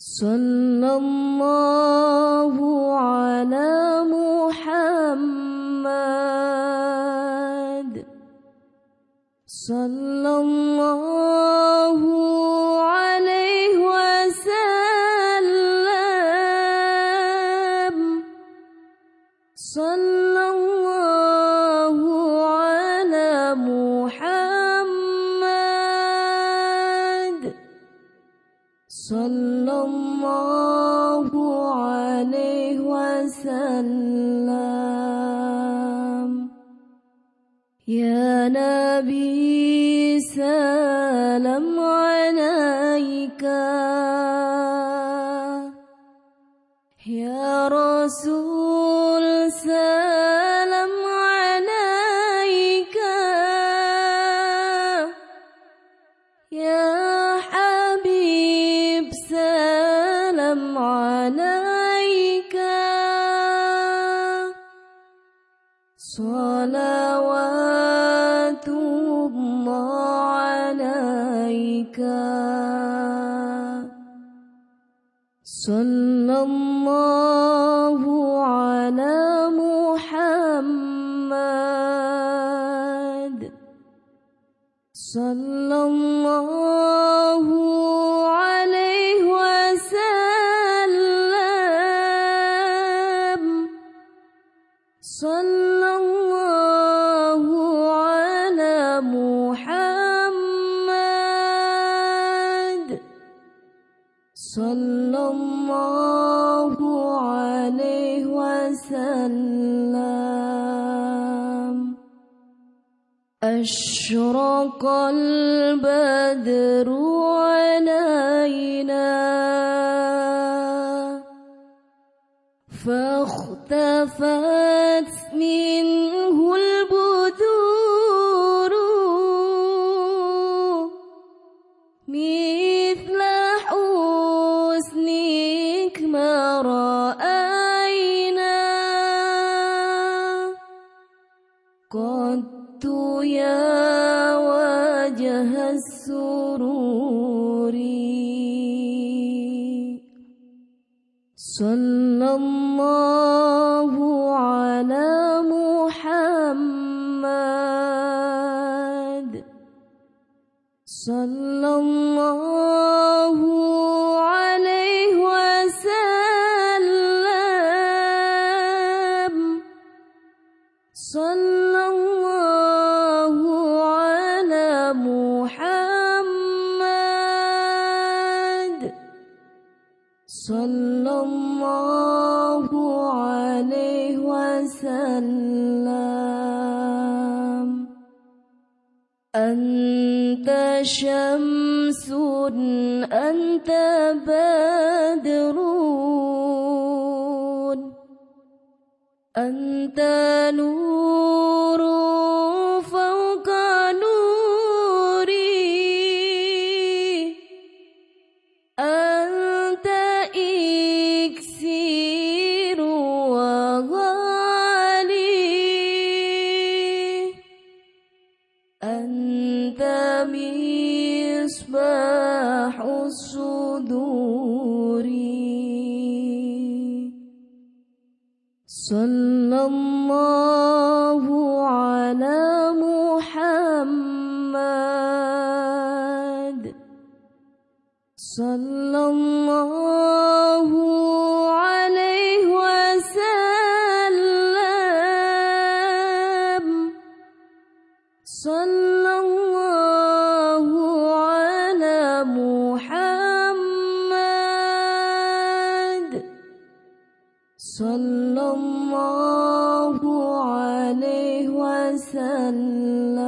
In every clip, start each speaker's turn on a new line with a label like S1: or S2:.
S1: صلى الله على محمد. صلى الله صلى الله عليه وسلم.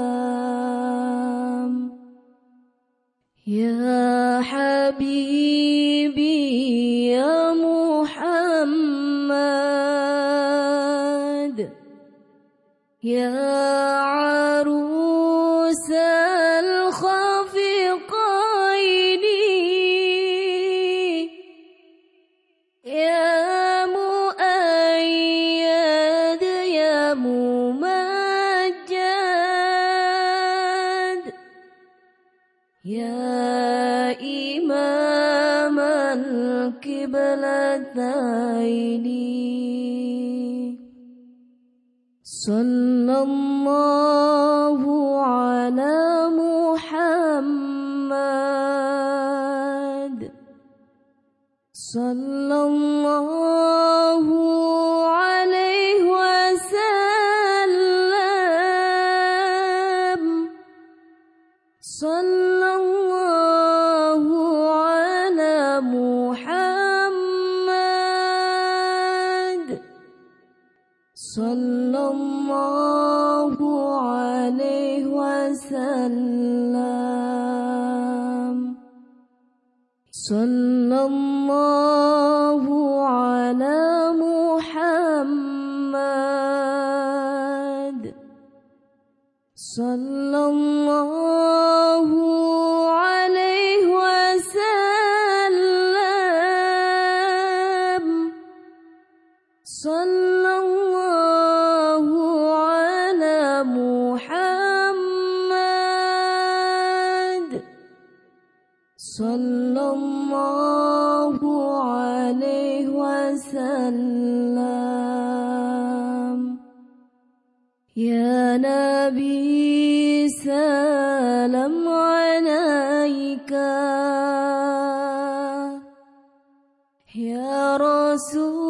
S1: عيني صلى يا رسول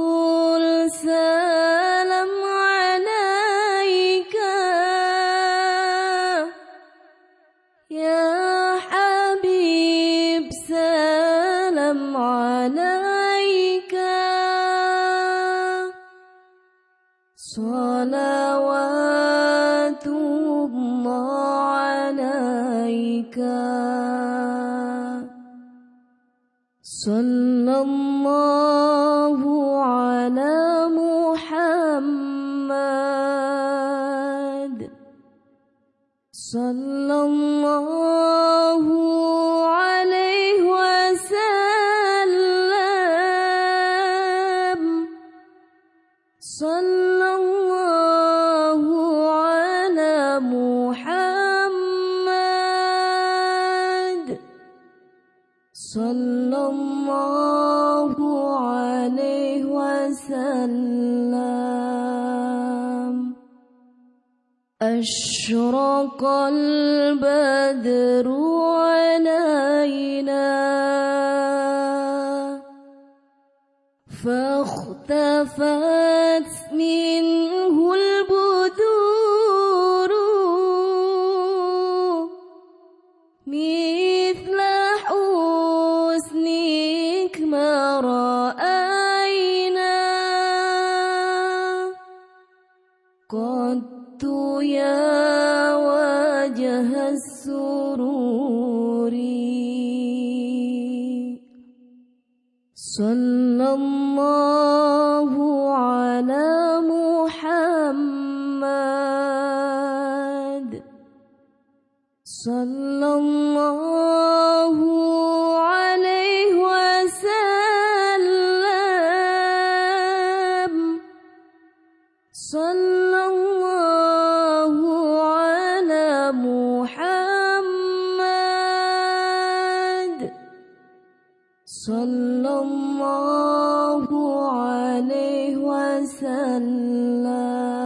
S1: سلام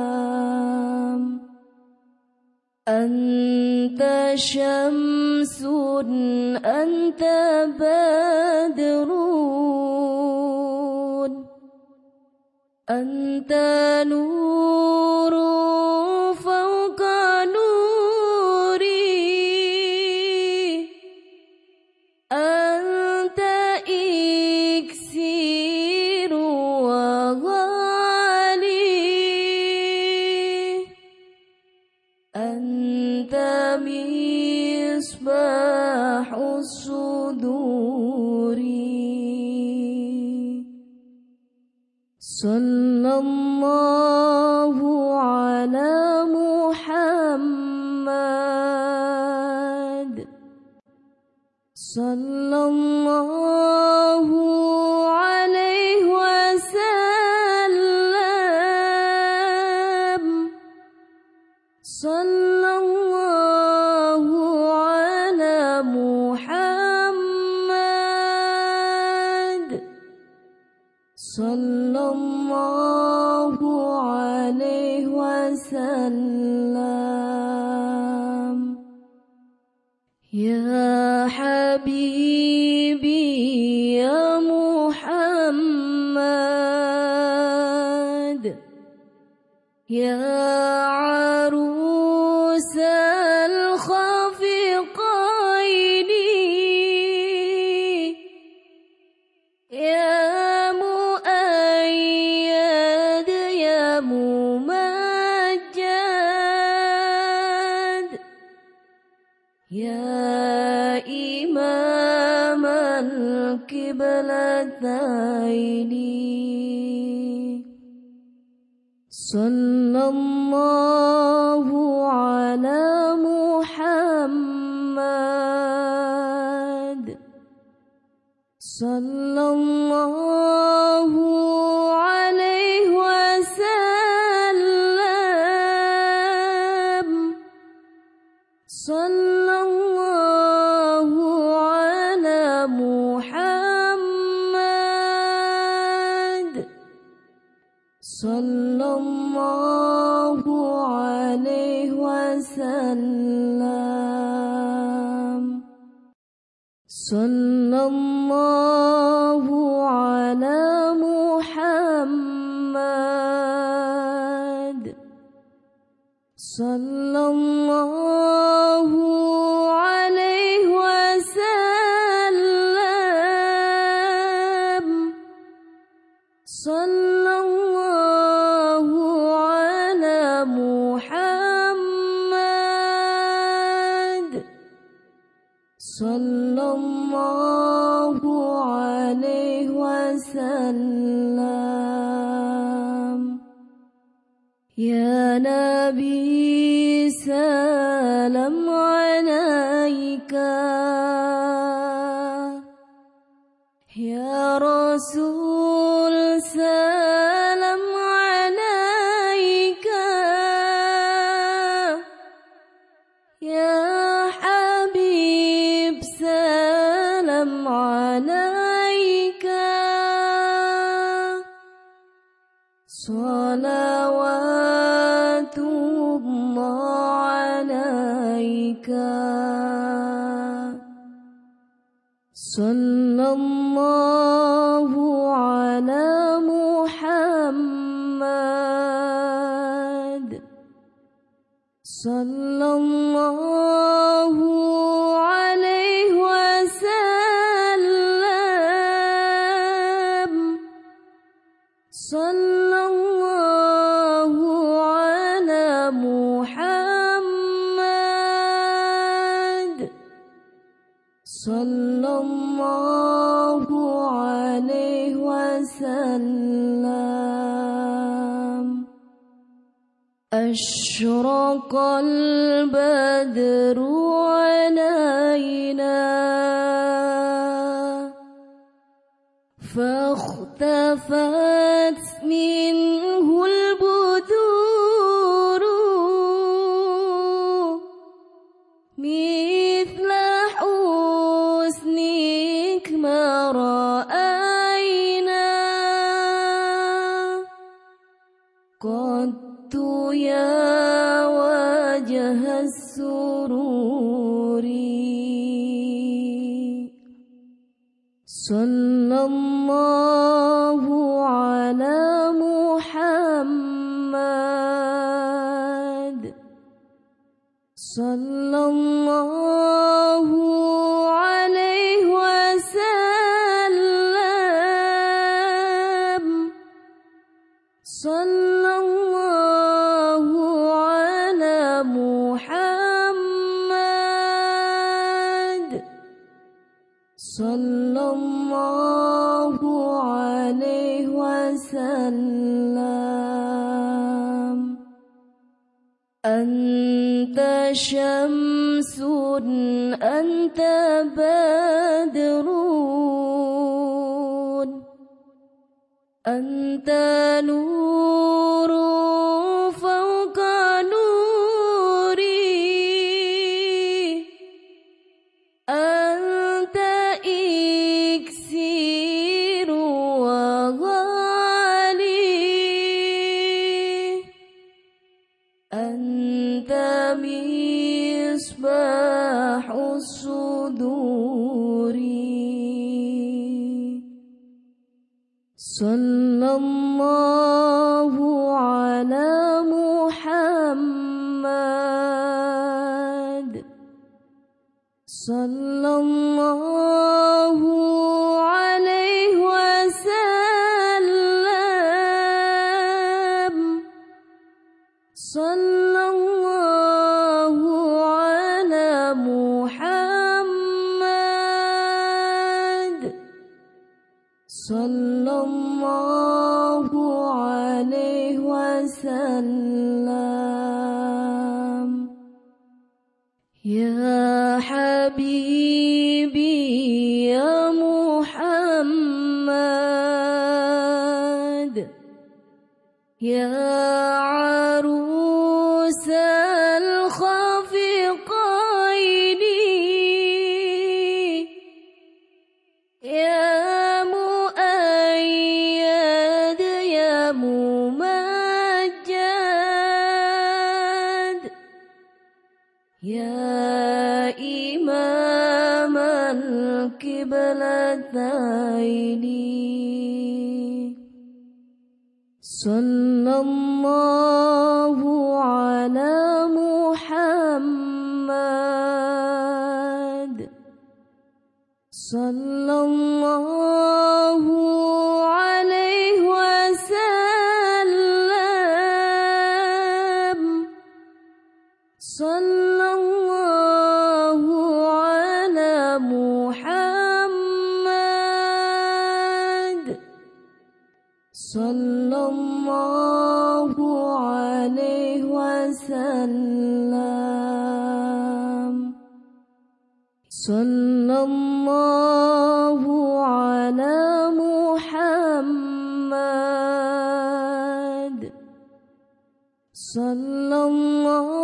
S1: أنت شمس أنت بدر. أنت نور. هاتين صلى الله على محمد. صلى الله صلى ألم وقال بدر الله على محمد صلى الله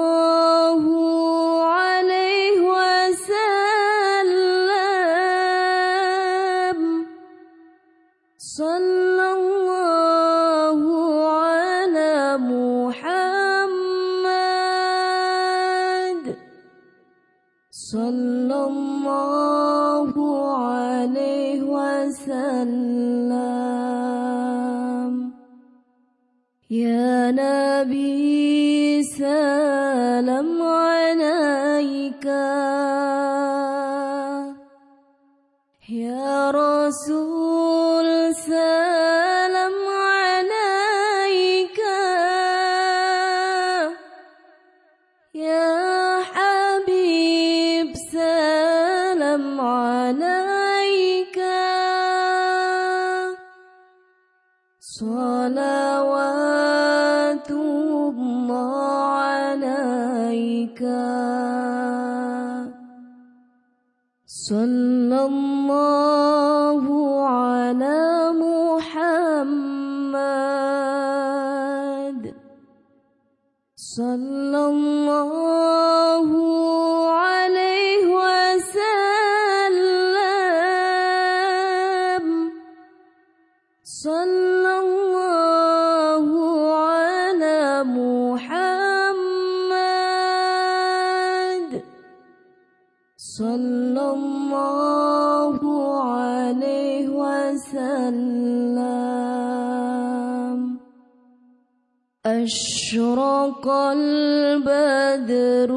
S1: ضاق البدر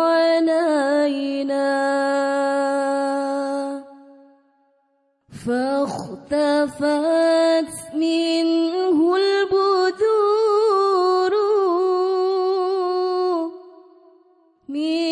S1: عينينا فاختفت منه البدور من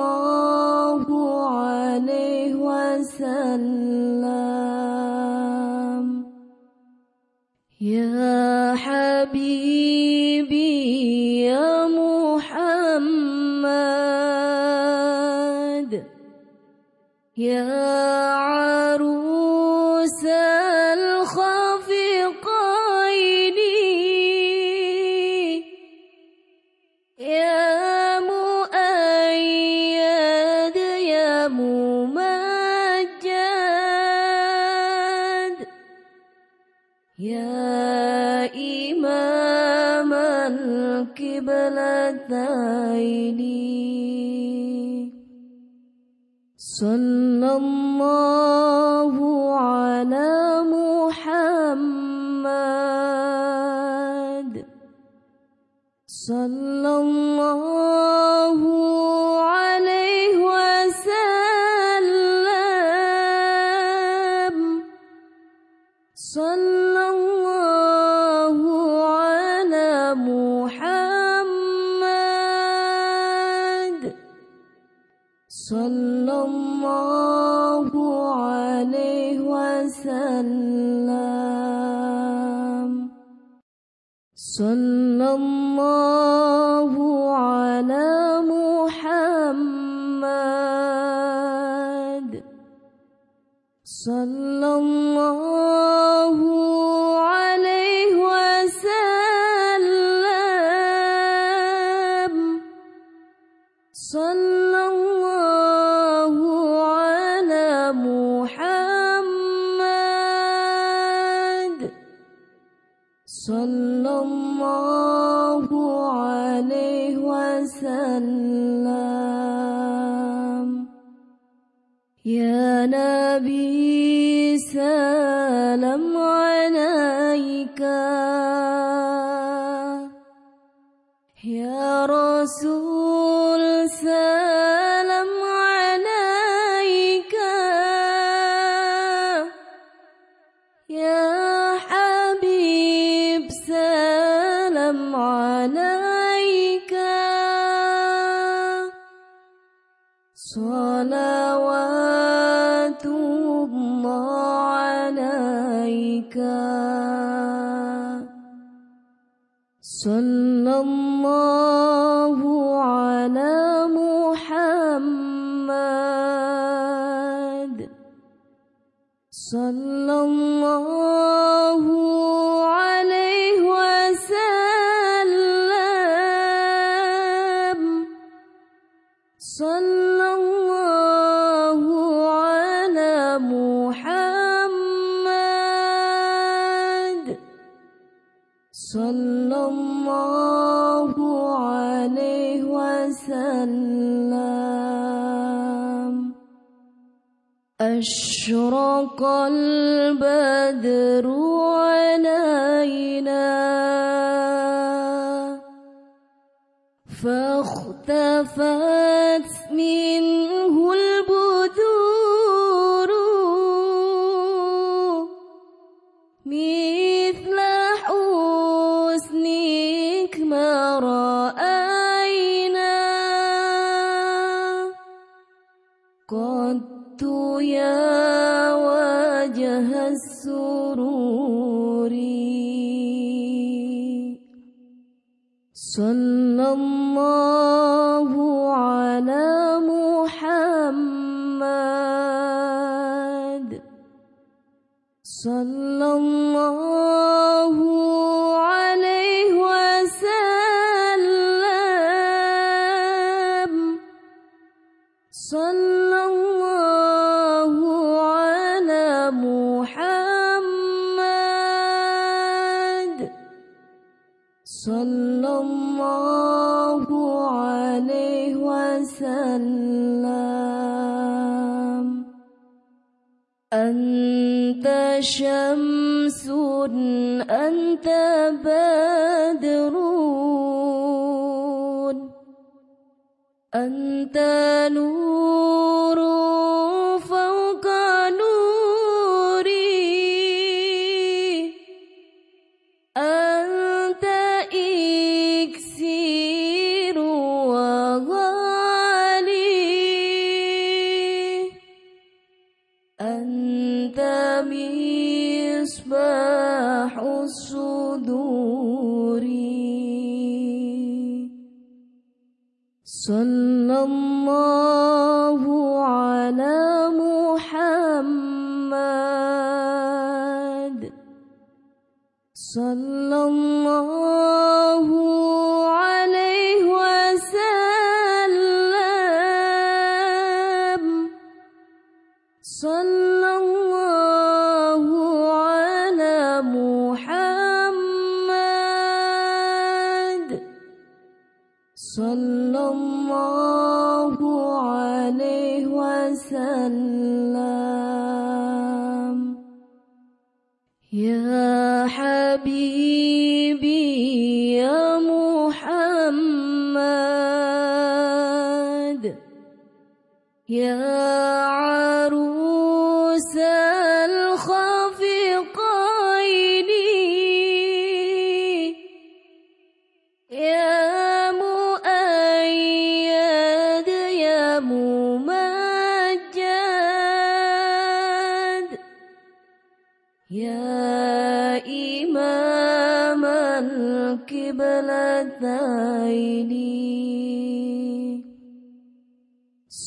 S1: الله عليه وسلم يا حبيبي يا محمد يا يا صلى الله عليه وسلم. أنت شمس أنت بدر. أنت نور.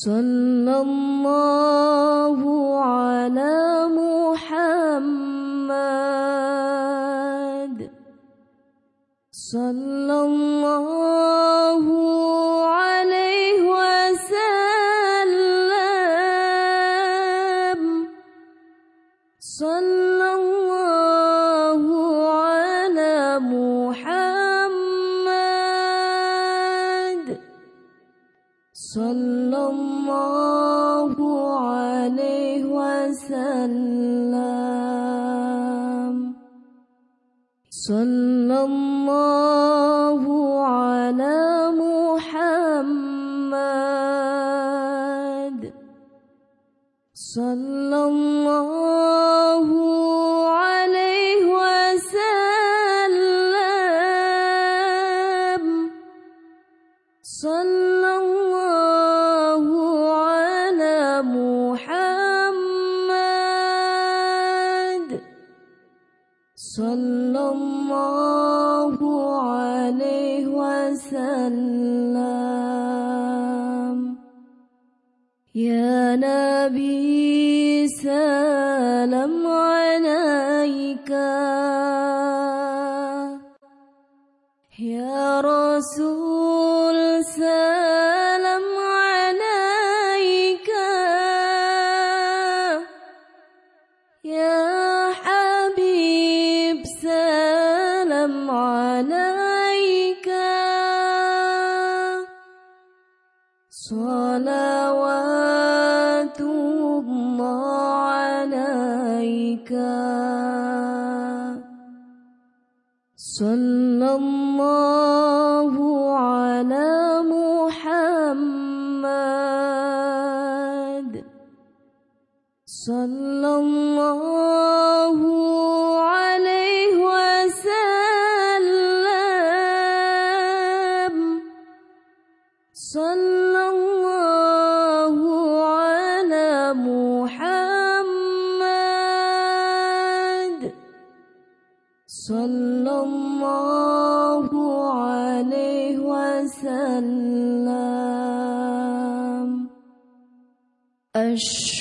S1: صلى الله على محمد. صلى الله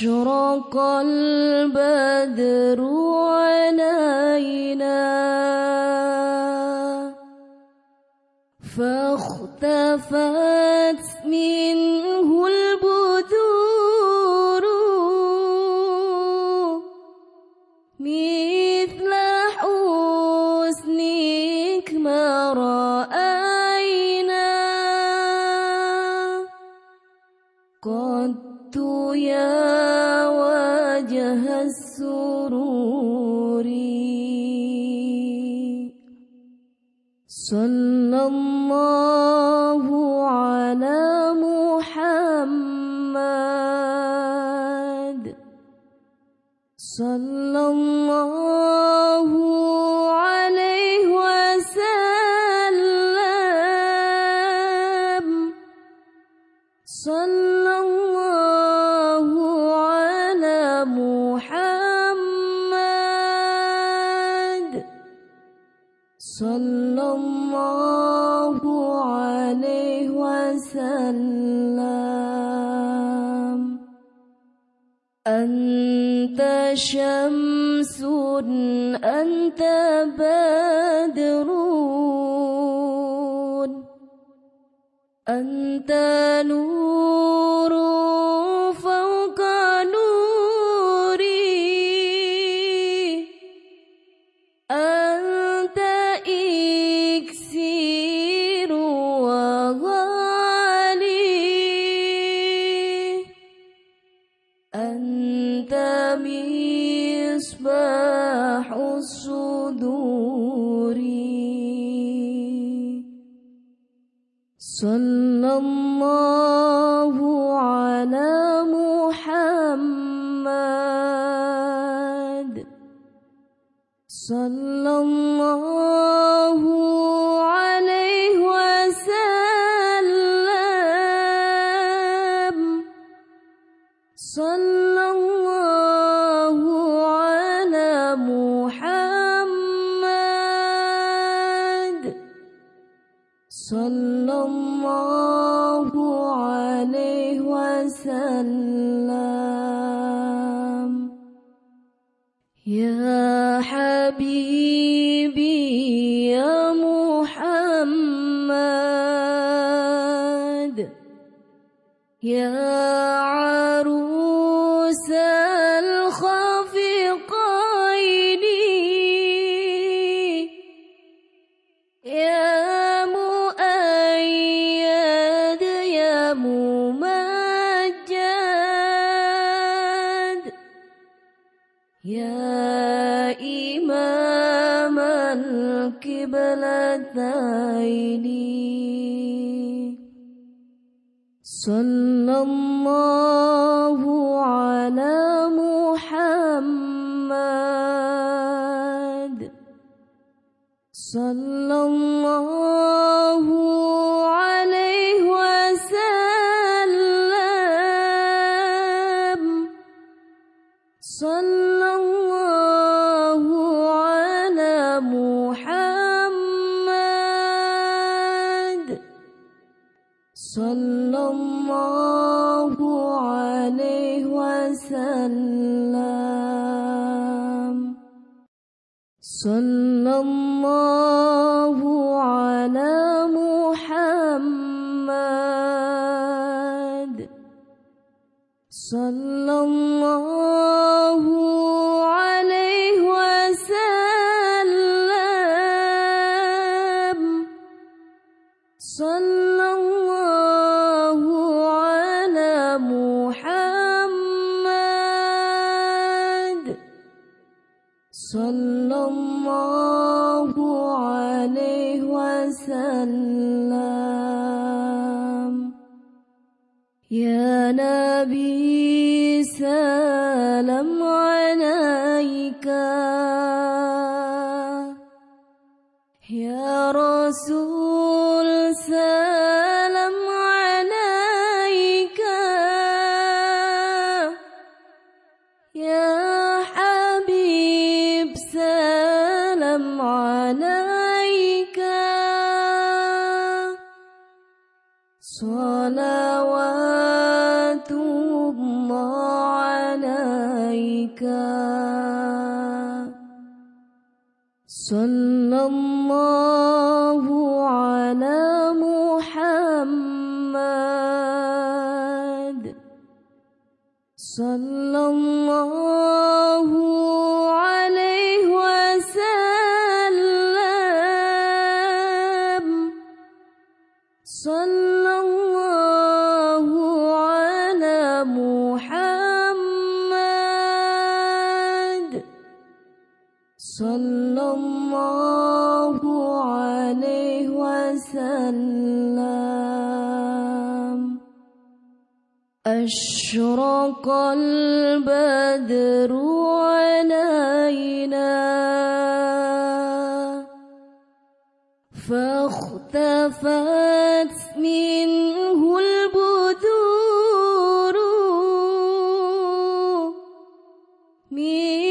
S1: أشرق البدر علينا مصباح الصدور. القبلتين صلى صلى mi.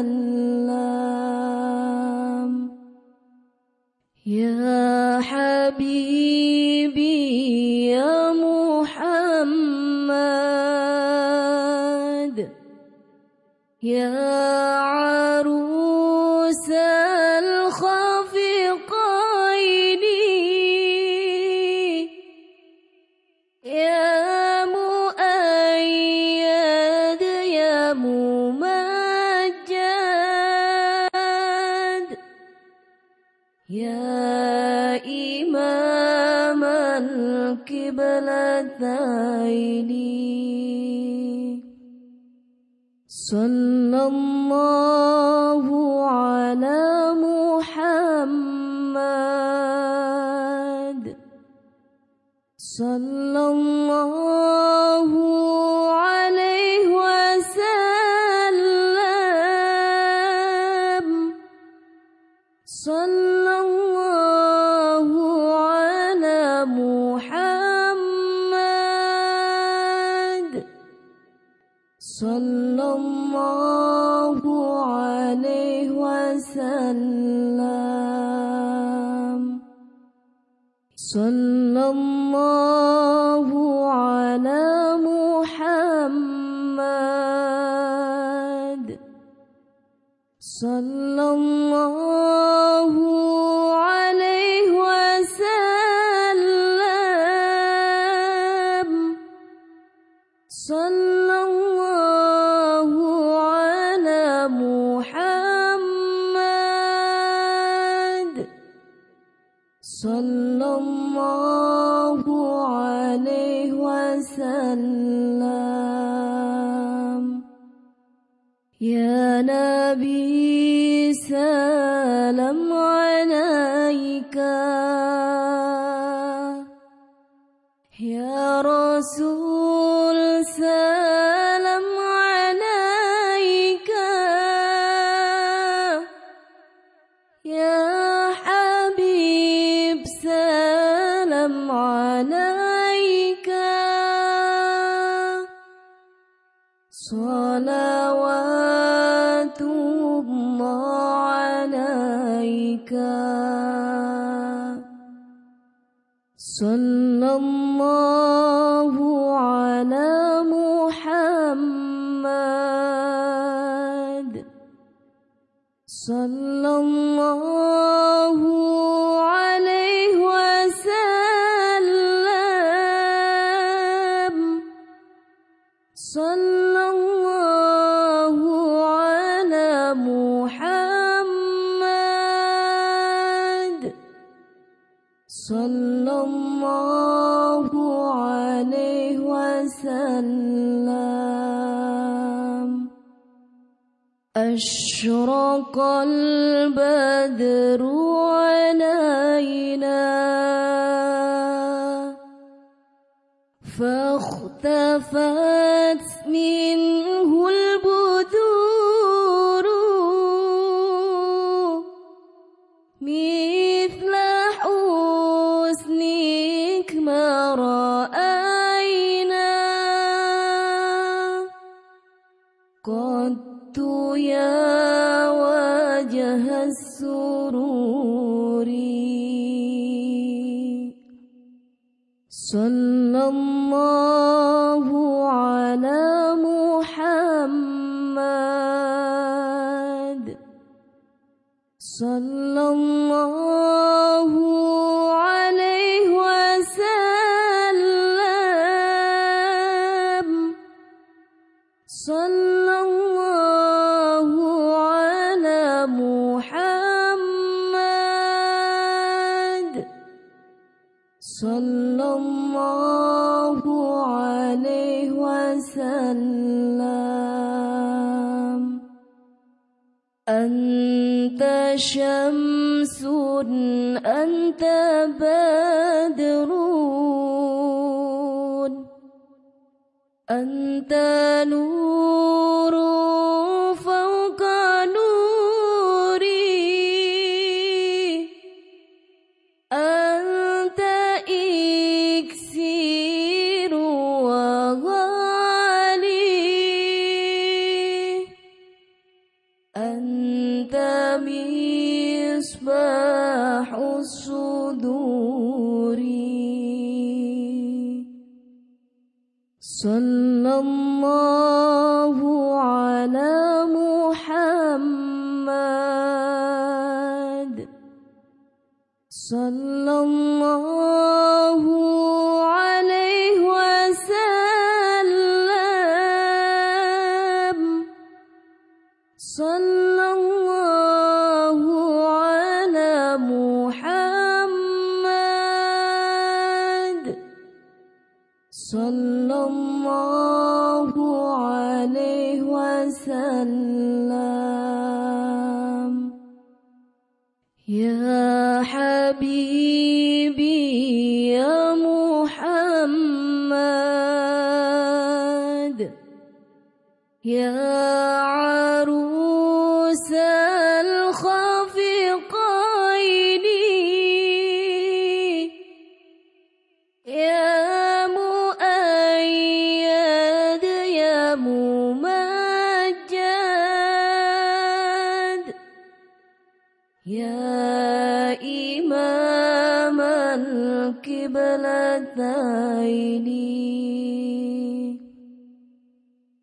S1: وسلم يا حبيبي يا رسول سلام. صلى الله عليه وسلم أنت شمس أنت بدر أنت نور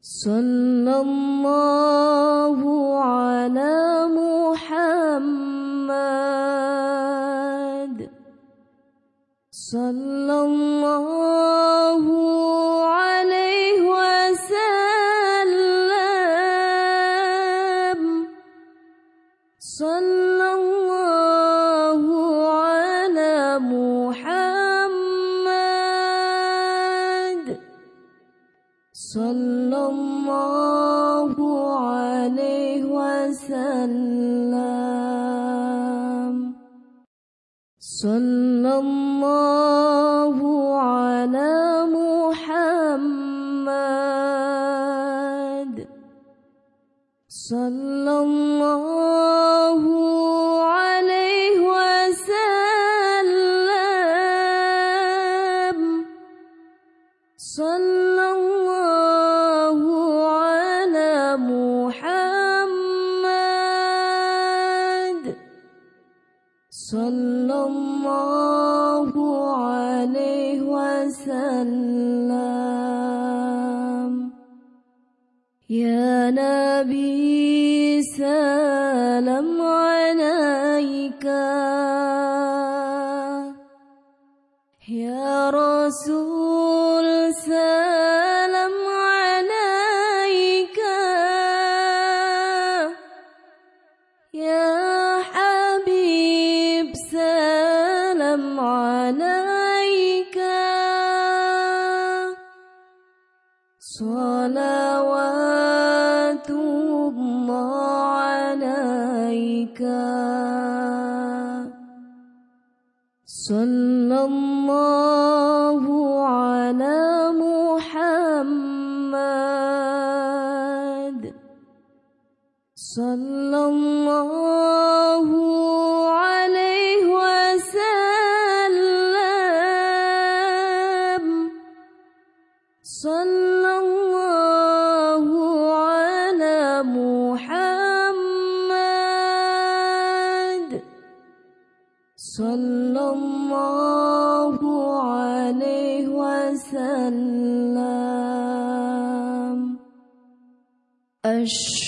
S1: صلى الله على محمد. صلى الله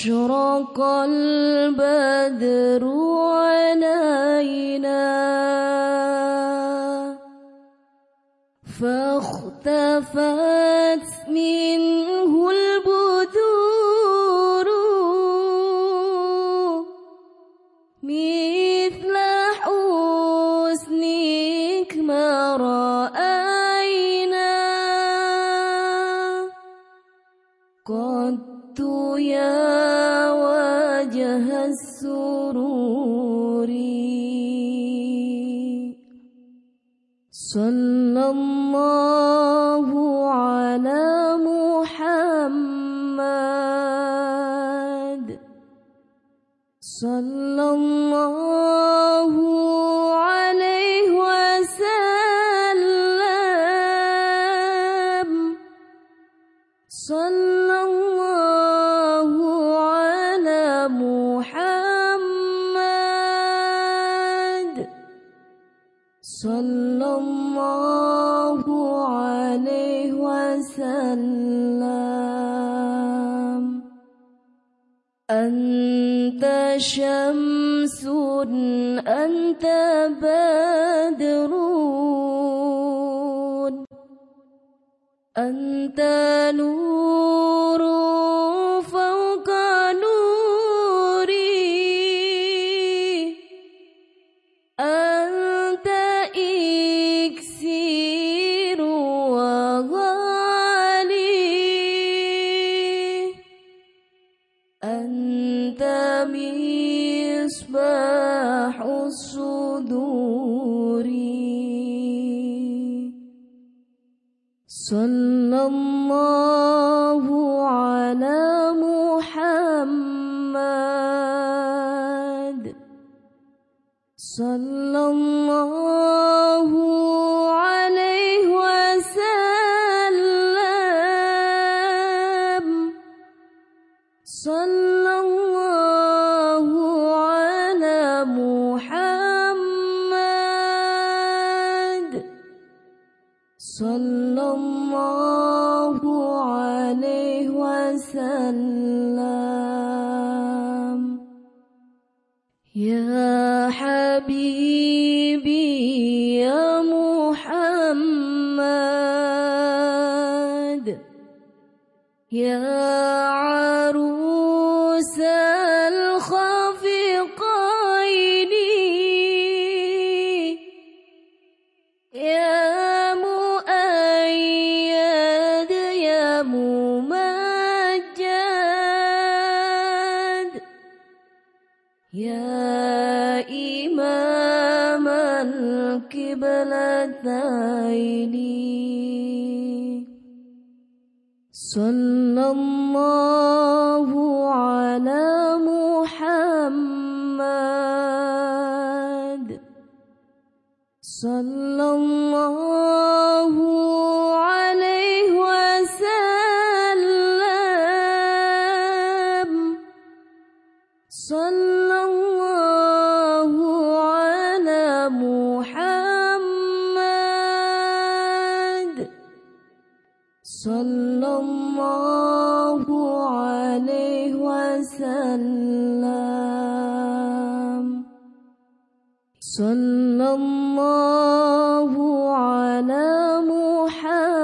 S1: أشرق البدر أنت مصباح الصدور. صلى الله صلى الله على محمد. صلى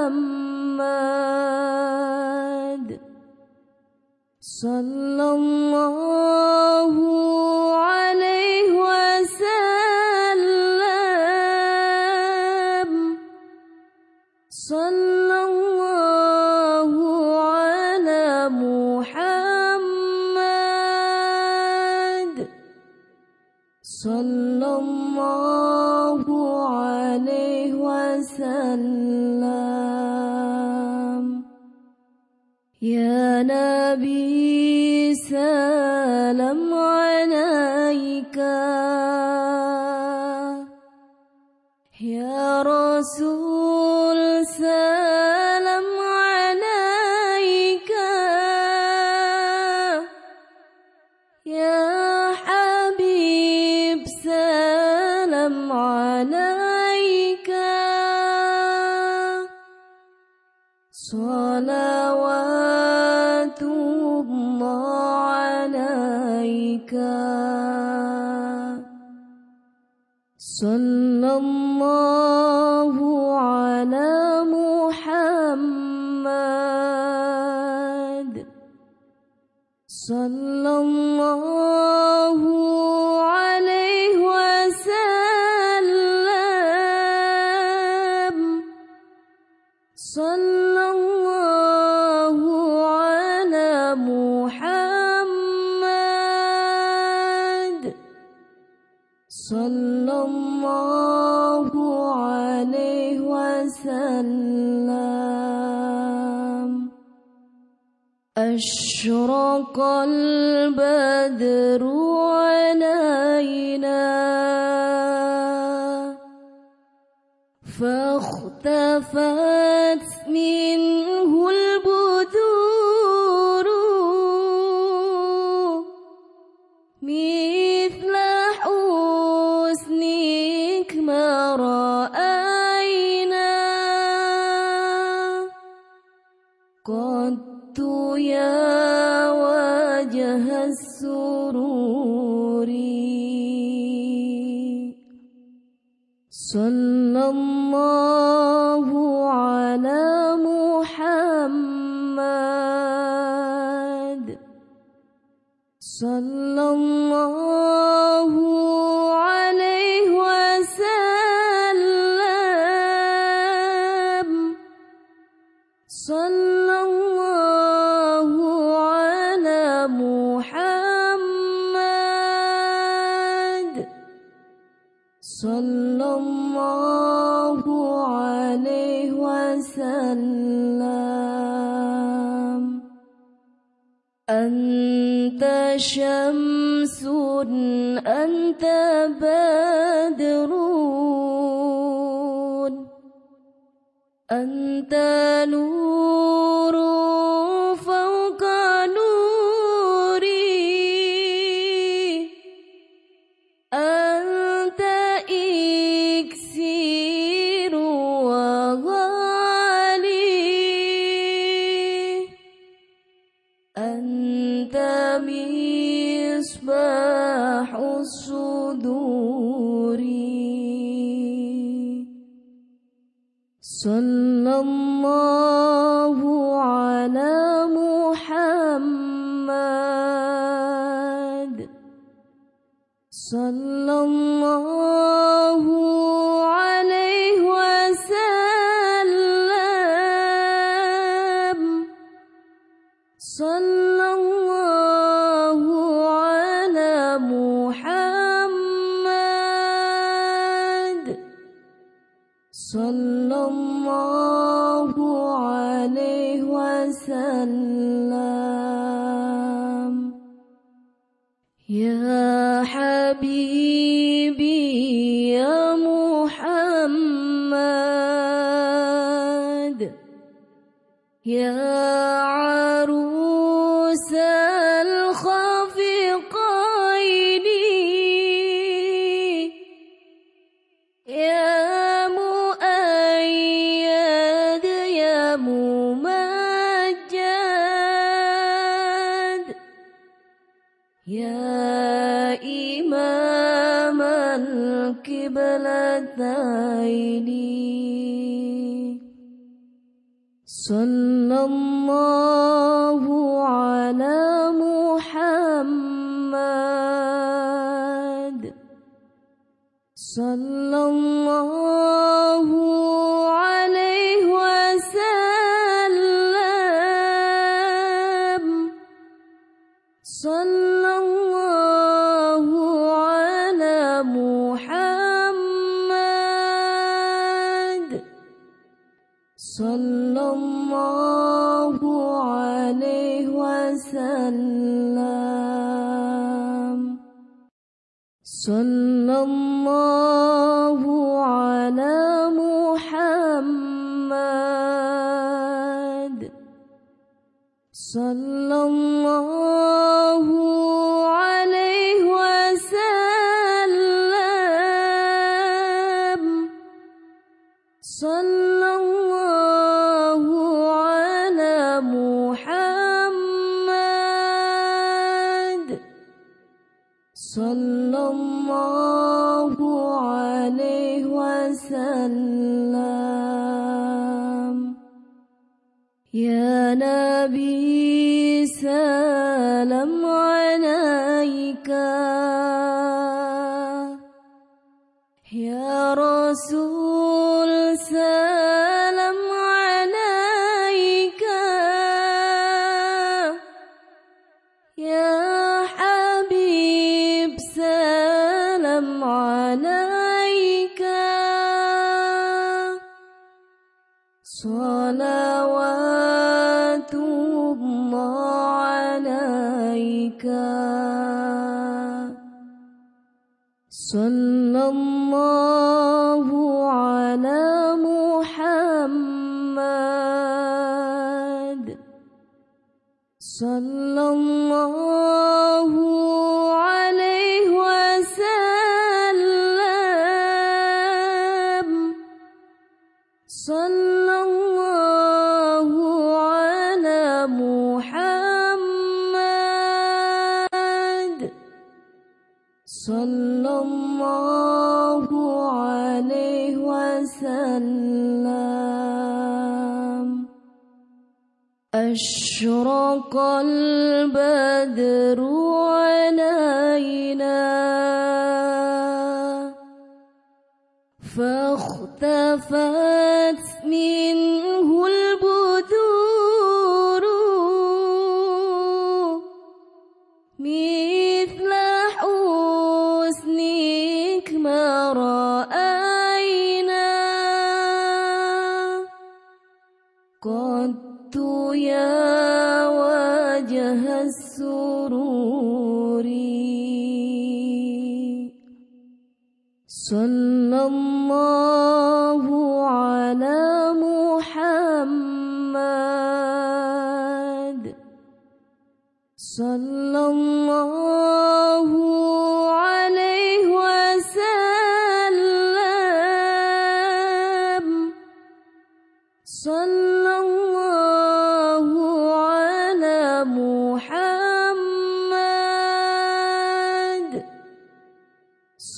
S1: محمد صلى الله وسلم. يا حبيبي صلى ألم عليك. يا رسول سلام.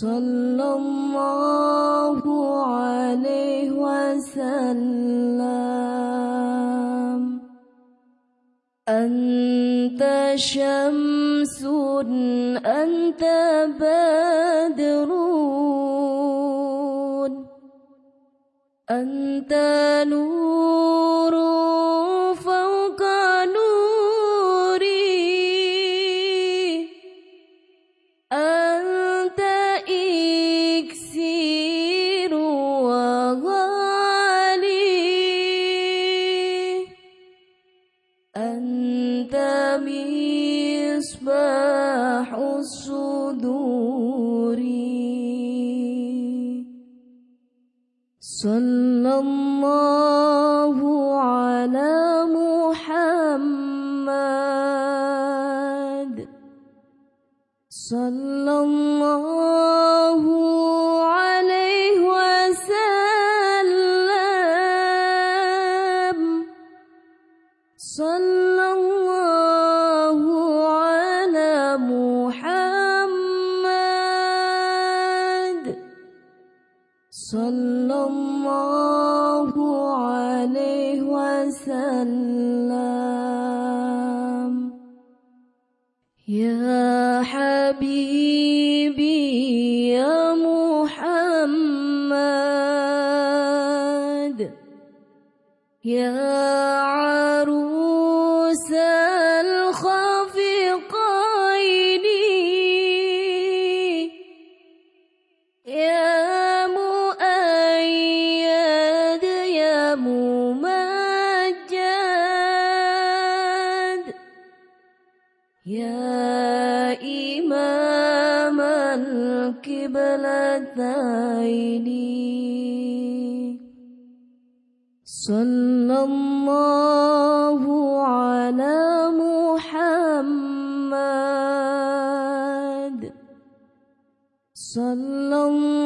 S1: صلى الله عليه وسلم. أنت شمس أنت بدر. أنت نور. صلى الله على محمد. صلى الله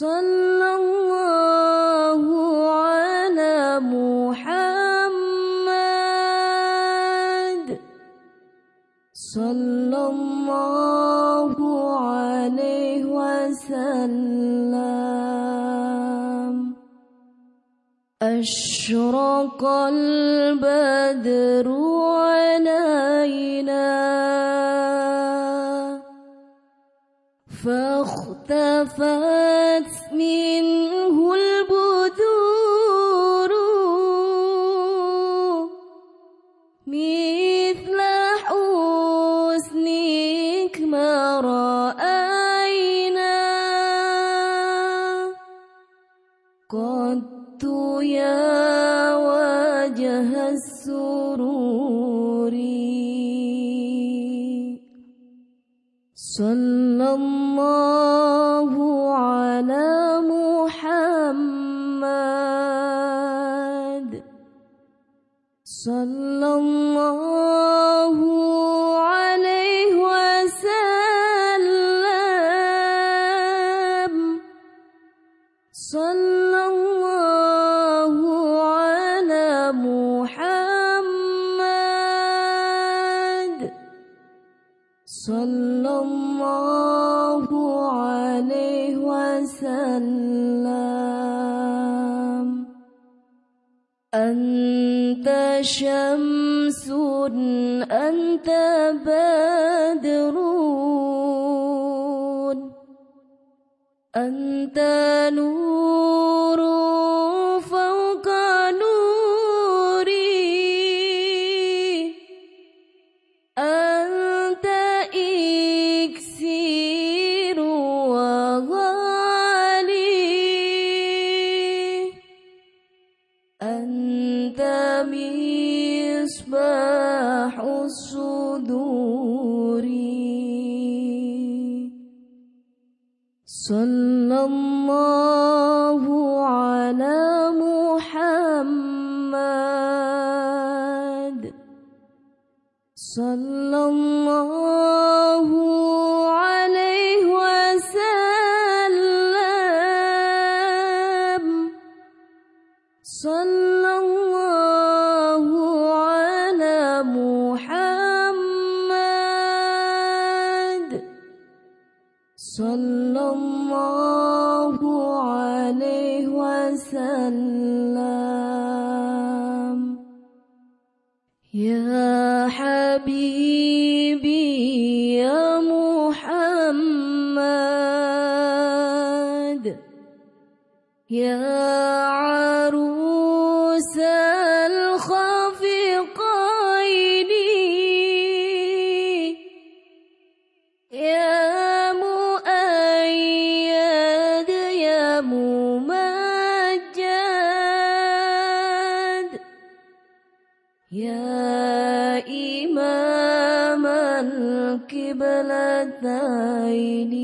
S1: صلى الله على محمد. صلى الله عليه وسلم. أشرق البدر علينا. مصباح الصدور. صلى الله على محمد. صلى الله 爱你